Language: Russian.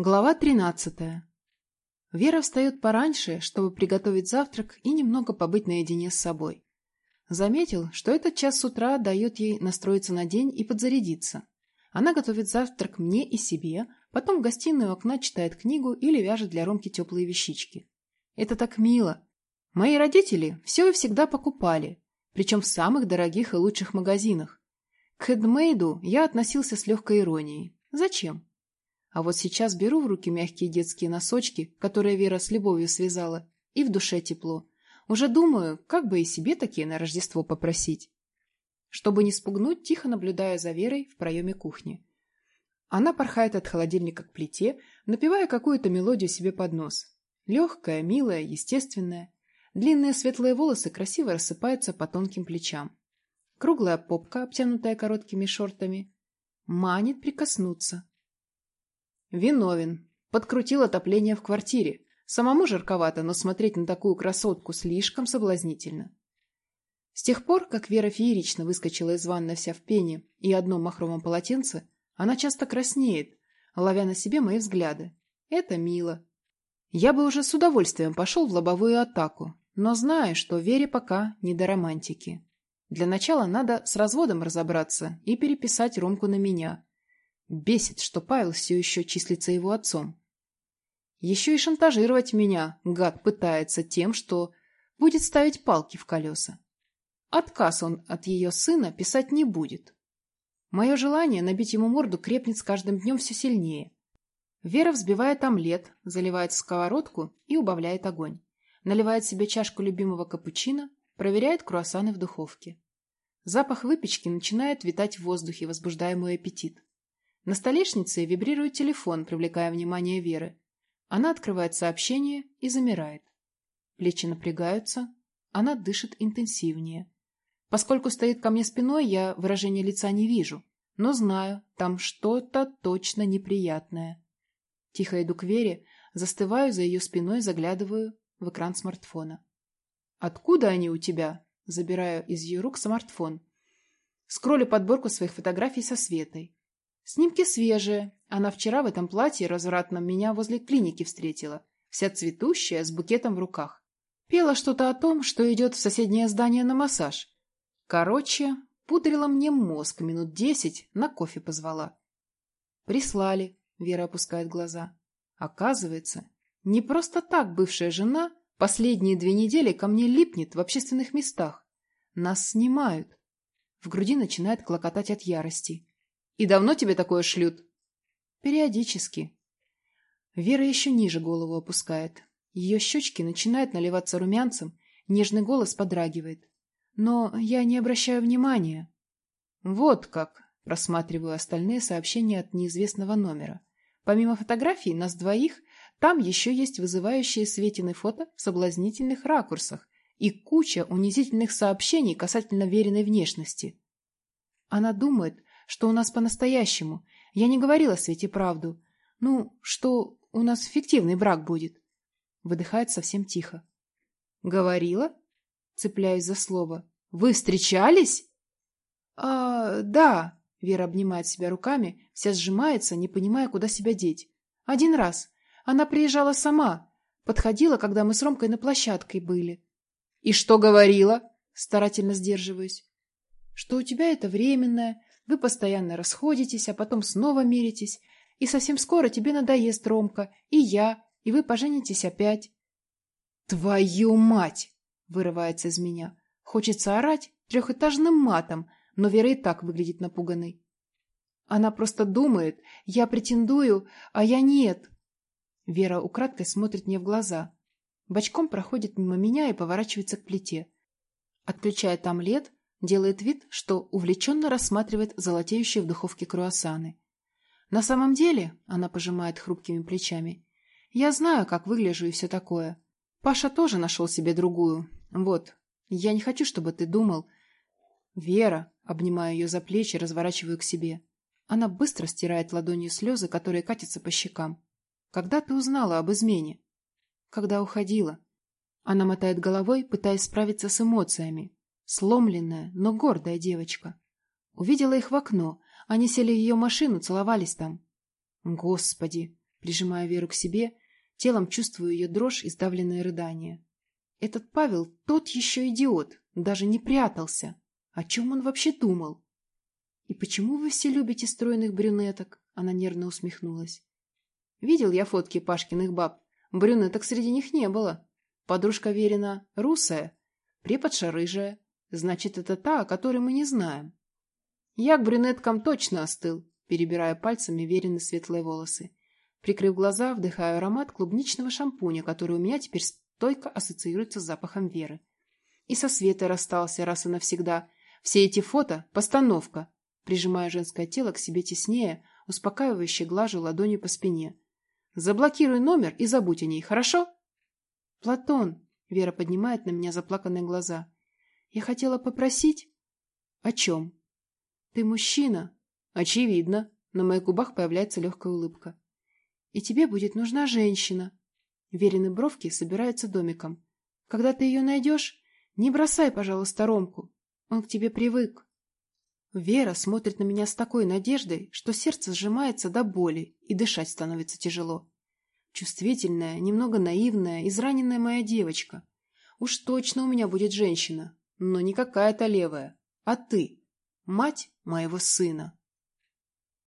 Глава 13. Вера встает пораньше, чтобы приготовить завтрак и немного побыть наедине с собой. Заметил, что этот час с утра дает ей настроиться на день и подзарядиться. Она готовит завтрак мне и себе, потом в гостиную окна читает книгу или вяжет для Ромки теплые вещички. Это так мило. Мои родители все и всегда покупали, причем в самых дорогих и лучших магазинах. К хедмейду я относился с легкой иронией. Зачем? А вот сейчас беру в руки мягкие детские носочки, которые Вера с любовью связала, и в душе тепло. Уже думаю, как бы и себе такие на Рождество попросить. Чтобы не спугнуть, тихо наблюдаю за Верой в проеме кухни. Она порхает от холодильника к плите, напевая какую-то мелодию себе под нос. Легкая, милая, естественная. Длинные светлые волосы красиво рассыпаются по тонким плечам. Круглая попка, обтянутая короткими шортами, манит прикоснуться. Виновен. Подкрутил отопление в квартире. Самому жарковато, но смотреть на такую красотку слишком соблазнительно. С тех пор, как Вера феерично выскочила из ванны вся в пене и одном махровом полотенце, она часто краснеет, ловя на себе мои взгляды. Это мило. Я бы уже с удовольствием пошел в лобовую атаку, но знаю, что Вере пока не до романтики. Для начала надо с разводом разобраться и переписать Ромку на меня, Бесит, что Павел все еще числится его отцом. Еще и шантажировать меня, гад, пытается тем, что будет ставить палки в колеса. Отказ он от ее сына писать не будет. Мое желание набить ему морду крепнет с каждым днем все сильнее. Вера взбивает омлет, заливает в сковородку и убавляет огонь. Наливает себе чашку любимого капучино, проверяет круассаны в духовке. Запах выпечки начинает витать в воздухе, возбуждая мой аппетит. На столешнице вибрирует телефон, привлекая внимание Веры. Она открывает сообщение и замирает. Плечи напрягаются, она дышит интенсивнее. Поскольку стоит ко мне спиной, я выражения лица не вижу, но знаю, там что-то точно неприятное. Тихо иду к Вере, застываю за ее спиной, заглядываю в экран смартфона. «Откуда они у тебя?» Забираю из ее рук смартфон. Скроллю подборку своих фотографий со Светой. Снимки свежие. Она вчера в этом платье развратном меня возле клиники встретила. Вся цветущая, с букетом в руках. Пела что-то о том, что идет в соседнее здание на массаж. Короче, пудрила мне мозг минут десять, на кофе позвала. Прислали, Вера опускает глаза. Оказывается, не просто так бывшая жена последние две недели ко мне липнет в общественных местах. Нас снимают. В груди начинает клокотать от ярости. И давно тебе такое шлют? Периодически. Вера еще ниже голову опускает. Ее щечки начинают наливаться румянцем, нежный голос подрагивает. Но я не обращаю внимания. Вот как. Просматриваю остальные сообщения от неизвестного номера. Помимо фотографий нас двоих, там еще есть вызывающие Светины фото в соблазнительных ракурсах и куча унизительных сообщений касательно веренной внешности. Она думает, что у нас по-настоящему. Я не говорила Свете правду. Ну, что у нас фиктивный брак будет. Выдыхает совсем тихо. Говорила? Цепляюсь за слово. Вы встречались? А, да. Вера обнимает себя руками, вся сжимается, не понимая, куда себя деть. Один раз. Она приезжала сама. Подходила, когда мы с Ромкой на площадке были. И что говорила? Старательно сдерживаюсь. Что у тебя это временное, вы постоянно расходитесь, а потом снова миритесь, и совсем скоро тебе надоест Ромка, и я, и вы поженитесь опять. «Твою мать!» — вырывается из меня. Хочется орать трехэтажным матом, но Вера и так выглядит напуганной. Она просто думает, я претендую, а я нет. Вера украдкой смотрит мне в глаза. Бочком проходит мимо меня и поворачивается к плите. Отключает омлет, Делает вид, что увлеченно рассматривает золотеющие в духовке круассаны. На самом деле, она пожимает хрупкими плечами, я знаю, как выгляжу и все такое. Паша тоже нашел себе другую. Вот, я не хочу, чтобы ты думал... Вера, обнимаю ее за плечи, разворачиваю к себе. Она быстро стирает ладонью слезы, которые катятся по щекам. Когда ты узнала об измене? Когда уходила. Она мотает головой, пытаясь справиться с эмоциями, Сломленная, но гордая девочка. Увидела их в окно. Они сели в ее машину, целовались там. Господи! Прижимая Веру к себе, телом чувствую ее дрожь и сдавленное рыдание. Этот Павел тот еще идиот, даже не прятался. О чем он вообще думал? «И почему вы все любите стройных брюнеток?» Она нервно усмехнулась. «Видел я фотки Пашкиных баб. Брюнеток среди них не было. Подружка Верина русая, преподша рыжая. Значит, это та, о которой мы не знаем. Я к брюнеткам точно остыл, перебирая пальцами Верины светлые волосы. Прикрыв глаза, вдыхаю аромат клубничного шампуня, который у меня теперь стойко ассоциируется с запахом Веры. И со Светой расстался раз и навсегда. Все эти фото — постановка. Прижимая женское тело к себе теснее, успокаивающе глажу ладонью по спине. Заблокируй номер и забудь о ней, хорошо? Платон, Вера поднимает на меня заплаканные глаза. Я хотела попросить... О чем? Ты мужчина. Очевидно. На моих губах появляется легкая улыбка. И тебе будет нужна женщина. Верины бровки собираются домиком. Когда ты ее найдешь, не бросай, пожалуйста, Ромку. Он к тебе привык. Вера смотрит на меня с такой надеждой, что сердце сжимается до боли и дышать становится тяжело. Чувствительная, немного наивная, израненная моя девочка. Уж точно у меня будет женщина, но не какая-то левая, а ты, мать моего сына.